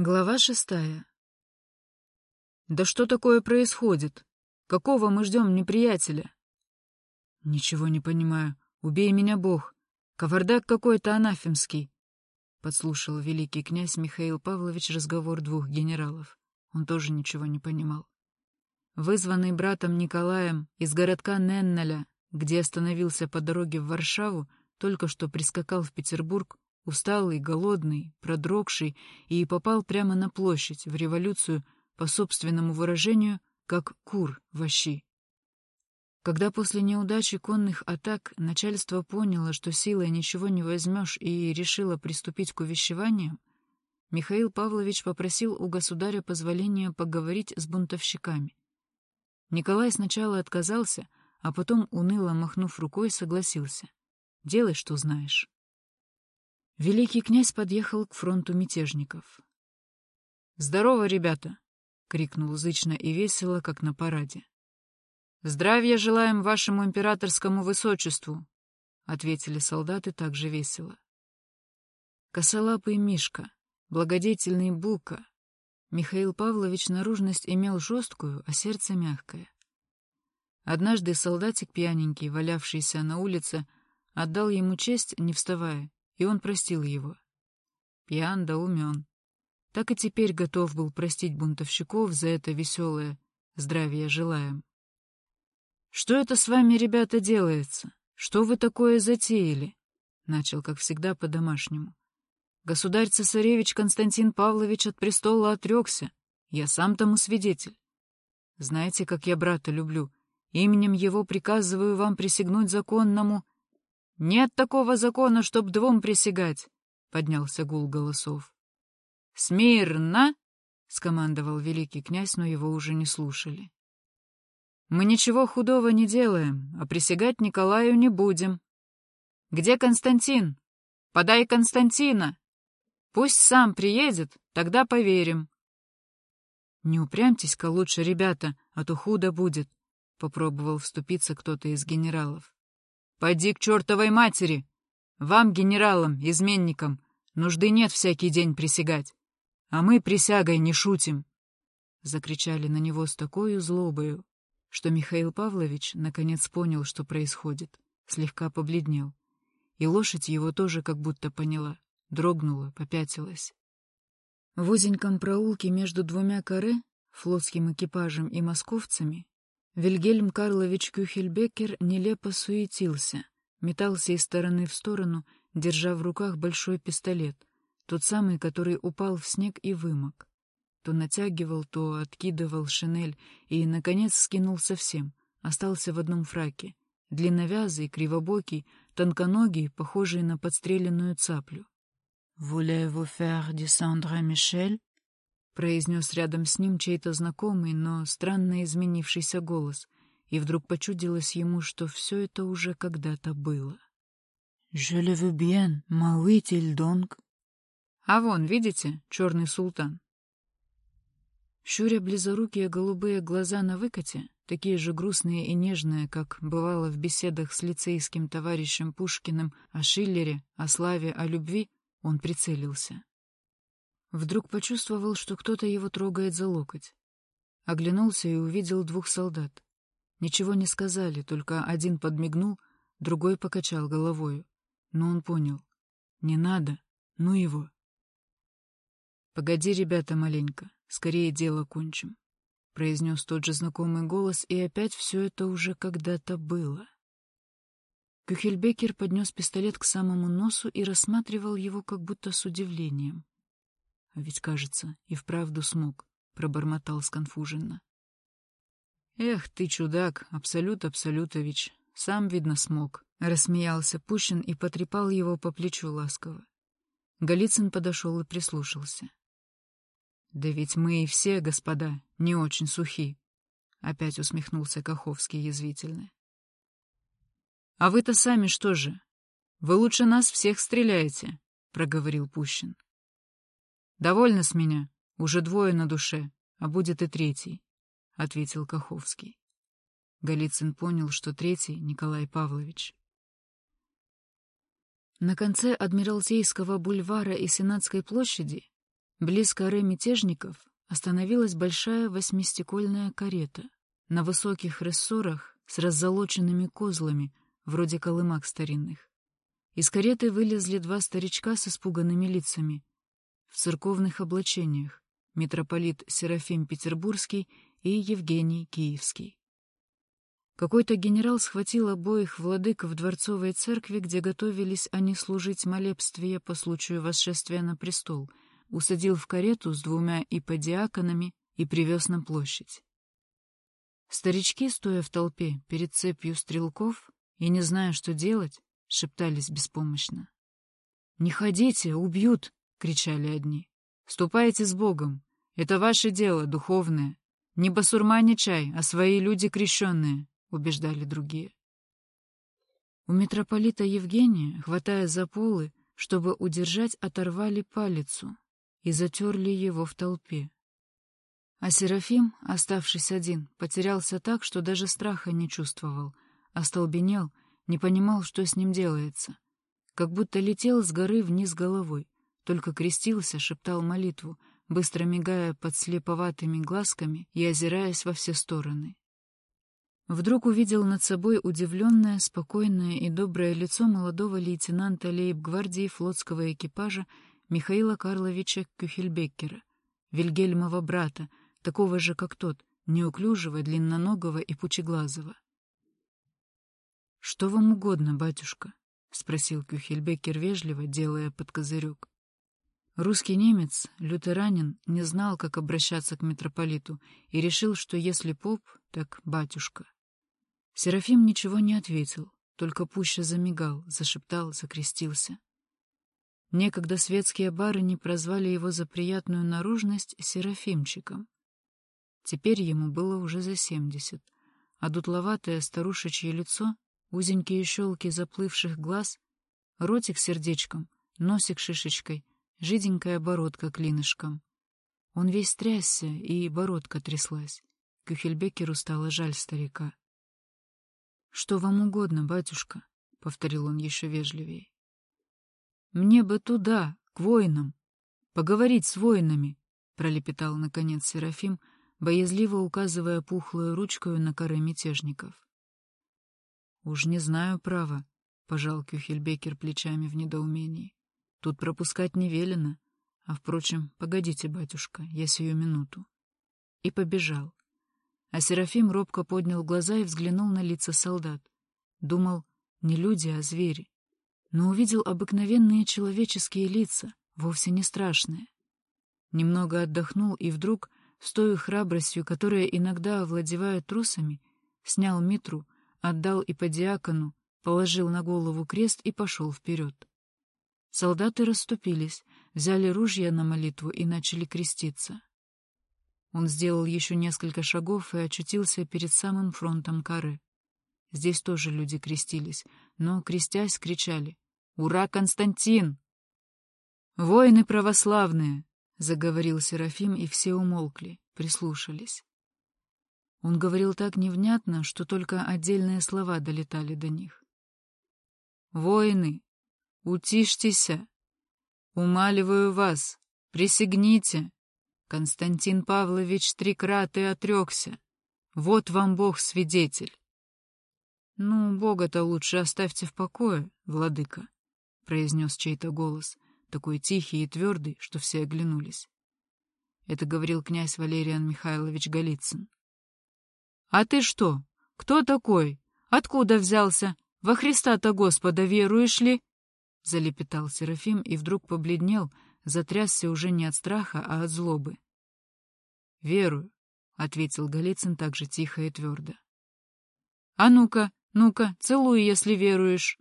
Глава шестая. «Да что такое происходит? Какого мы ждем неприятеля?» «Ничего не понимаю. Убей меня, Бог. Кавардак какой-то анафемский», — подслушал великий князь Михаил Павлович разговор двух генералов. Он тоже ничего не понимал. Вызванный братом Николаем из городка Неннеля, где остановился по дороге в Варшаву, только что прискакал в Петербург, усталый, голодный, продрогший, и попал прямо на площадь, в революцию, по собственному выражению, как кур в ощи. Когда после неудачи конных атак начальство поняло, что силой ничего не возьмешь, и решило приступить к увещеваниям, Михаил Павлович попросил у государя позволения поговорить с бунтовщиками. Николай сначала отказался, а потом, уныло махнув рукой, согласился. «Делай, что знаешь». Великий князь подъехал к фронту мятежников. «Здорово, ребята!» — крикнул зычно и весело, как на параде. «Здравия желаем вашему императорскому высочеству!» — ответили солдаты также весело. Косолапый Мишка, благодетельный Булка. Михаил Павлович наружность имел жесткую, а сердце мягкое. Однажды солдатик пьяненький, валявшийся на улице, отдал ему честь, не вставая, и он простил его. Пьян да умен. Так и теперь готов был простить бунтовщиков за это веселое «здравия желаем». «Что это с вами, ребята, делается? Что вы такое затеяли?» Начал, как всегда, по-домашнему. «Государь-цесаревич Константин Павлович от престола отрекся. Я сам тому свидетель. Знаете, как я брата люблю. Именем его приказываю вам присягнуть законному «Нет такого закона, чтоб двум присягать!» — поднялся гул голосов. «Смирно!» — скомандовал великий князь, но его уже не слушали. «Мы ничего худого не делаем, а присягать Николаю не будем. Где Константин? Подай Константина! Пусть сам приедет, тогда поверим». «Не упрямьтесь-ка лучше, ребята, а то худо будет», — попробовал вступиться кто-то из генералов. Пойди к чертовой матери! Вам, генералам, изменникам, нужды нет всякий день присягать. А мы присягой не шутим!» Закричали на него с такой злобою, что Михаил Павлович наконец понял, что происходит, слегка побледнел. И лошадь его тоже как будто поняла, дрогнула, попятилась. В узеньком проулке между двумя каре, флотским экипажем и московцами, Вильгельм Карлович Кюхельбекер нелепо суетился, метался из стороны в сторону, держа в руках большой пистолет, тот самый, который упал в снег и вымок. То натягивал, то откидывал шинель и, наконец, скинул совсем, остался в одном фраке, длинновязый, кривобокий, тонконогий, похожий на подстреленную цаплю. «Voulez-vous faire descendre Michel?» Произнес рядом с ним чей-то знакомый, но странно изменившийся голос, и вдруг почудилось ему, что все это уже когда-то было. «Je le veux bien, ma il donc?» «А вон, видите, черный султан?» Щуря близорукие голубые глаза на выкате, такие же грустные и нежные, как бывало в беседах с лицейским товарищем Пушкиным о Шиллере, о славе, о любви, он прицелился. Вдруг почувствовал, что кто-то его трогает за локоть. Оглянулся и увидел двух солдат. Ничего не сказали, только один подмигнул, другой покачал головою. Но он понял. Не надо, ну его. «Погоди, ребята, маленько, скорее дело кончим», — произнес тот же знакомый голос, и опять все это уже когда-то было. Кюхельбекер поднес пистолет к самому носу и рассматривал его как будто с удивлением. Ведь, кажется, и вправду смог, — пробормотал сконфуженно. Эх, ты чудак, Абсолют Абсолютович, сам, видно, смог, — рассмеялся Пущин и потрепал его по плечу ласково. Голицын подошел и прислушался. «Да ведь мы и все, господа, не очень сухи», — опять усмехнулся Каховский язвительно. «А вы-то сами что же? Вы лучше нас всех стреляете», — проговорил Пущин. «Довольно с меня. Уже двое на душе, а будет и третий», — ответил Каховский. Голицын понял, что третий — Николай Павлович. На конце Адмиралтейского бульвара и Сенатской площади Близ коры мятежников остановилась большая восьмистекольная карета на высоких рессорах с раззолоченными козлами, вроде колымак старинных. Из кареты вылезли два старичка с испуганными лицами, в церковных облачениях, митрополит Серафим Петербургский и Евгений Киевский. Какой-то генерал схватил обоих владык в дворцовой церкви, где готовились они служить молебствие по случаю восшествия на престол, усадил в карету с двумя иподиаконами и привез на площадь. Старички, стоя в толпе перед цепью стрелков и не зная, что делать, шептались беспомощно. «Не ходите, убьют!» — кричали одни. «Ступайте с Богом! Это ваше дело, духовное! Не басурмане чай, а свои люди крещенные!» — убеждали другие. У митрополита Евгения, хватая за полы, чтобы удержать, оторвали палицу и затерли его в толпе. А Серафим, оставшись один, потерялся так, что даже страха не чувствовал, остолбенел, не понимал, что с ним делается. Как будто летел с горы вниз головой, только крестился, шептал молитву, быстро мигая под слеповатыми глазками и озираясь во все стороны. Вдруг увидел над собой удивленное, спокойное и доброе лицо молодого лейтенанта лейб-гвардии флотского экипажа Михаила Карловича Кюхельбеккера, Вильгельмова брата, такого же, как тот, неуклюжего, длинноногого и пучеглазого. — Что вам угодно, батюшка? — спросил Кюхельбекер вежливо, делая под козырек. Русский немец, лютеранин, не знал, как обращаться к митрополиту, и решил, что если поп, так батюшка. Серафим ничего не ответил, только пуще замигал, зашептал, закрестился. Некогда светские барыни прозвали его за приятную наружность Серафимчиком. Теперь ему было уже за семьдесят, а дутловатое старушечье лицо, узенькие щелки заплывших глаз, ротик сердечком, носик шишечкой, жиденькая бородка клинышком. Он весь трясся, и бородка тряслась. Кюхельбекеру стало жаль старика. — Что вам угодно, батюшка? — повторил он еще вежливее. — Мне бы туда, к воинам. Поговорить с воинами, — пролепетал, наконец, Серафим, боязливо указывая пухлую ручкою на коры мятежников. — Уж не знаю права, — пожал Кюхельбекер плечами в недоумении. — Тут пропускать не велено. А, впрочем, погодите, батюшка, я сию минуту. И побежал. А Серафим робко поднял глаза и взглянул на лица солдат. Думал, не люди, а звери. Но увидел обыкновенные человеческие лица, вовсе не страшные. Немного отдохнул и вдруг, с той храбростью, которая иногда овладевает трусами, снял митру, отдал и по диакону, положил на голову крест и пошел вперед. Солдаты расступились, взяли ружья на молитву и начали креститься. Он сделал еще несколько шагов и очутился перед самым фронтом коры. Здесь тоже люди крестились, но, крестясь, кричали «Ура, Константин!» «Воины православные!» — заговорил Серафим, и все умолкли, прислушались. Он говорил так невнятно, что только отдельные слова долетали до них. «Воины, утишьтеся! Умаливаю вас, присягните!» Константин Павлович три краты отрекся. Вот вам Бог свидетель. — Ну, Бога-то лучше оставьте в покое, владыка, — произнес чей-то голос, такой тихий и твердый, что все оглянулись. Это говорил князь Валериан Михайлович Голицын. — А ты что? Кто такой? Откуда взялся? Во Христа-то Господа веруешь ли? — залепетал Серафим и вдруг побледнел, — затрясся уже не от страха, а от злобы. «Верую», — ответил Голицын также тихо и твердо. «А ну-ка, ну-ка, целуй, если веруешь».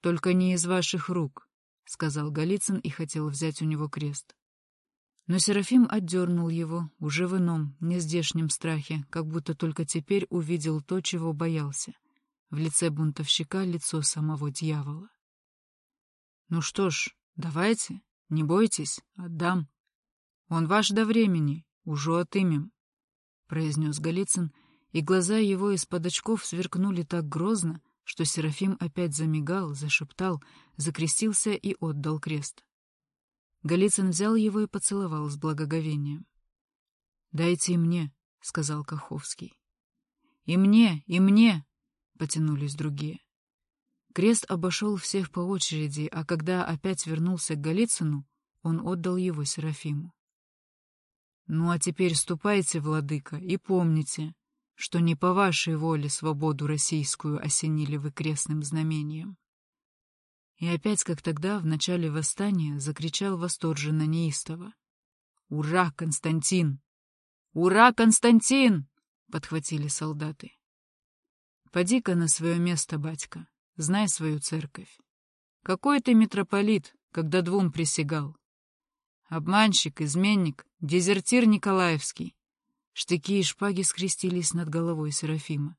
«Только не из ваших рук», — сказал Голицын и хотел взять у него крест. Но Серафим отдернул его, уже в ином, нездешнем страхе, как будто только теперь увидел то, чего боялся. В лице бунтовщика лицо самого дьявола. «Ну что ж, давайте, не бойтесь, отдам. Он ваш до времени, уже отымем, — произнес Голицын, и глаза его из-под очков сверкнули так грозно, что Серафим опять замигал, зашептал, закрестился и отдал крест. Голицын взял его и поцеловал с благоговением. «Дайте мне», — сказал Каховский. «И мне, и мне!» — потянулись другие. Крест обошел всех по очереди, а когда опять вернулся к Голицыну, он отдал его Серафиму. «Ну а теперь ступайте, владыка, и помните, что не по вашей воле свободу российскую осенили вы крестным знамением». И опять, как тогда, в начале восстания, закричал восторженно неистово. «Ура, Константин! Ура, Константин!» — подхватили солдаты. «Поди-ка на свое место, батька, знай свою церковь. Какой ты митрополит, когда двум присягал? Обманщик, изменник, дезертир Николаевский». Штыки и шпаги скрестились над головой Серафима.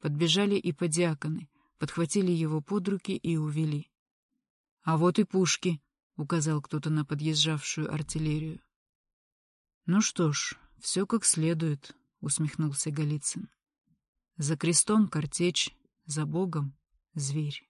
Подбежали и подиаконы, подхватили его под руки и увели. «А вот и пушки», — указал кто-то на подъезжавшую артиллерию. «Ну что ж, все как следует», — усмехнулся Голицын. «За крестом картечь, за Богом зверь».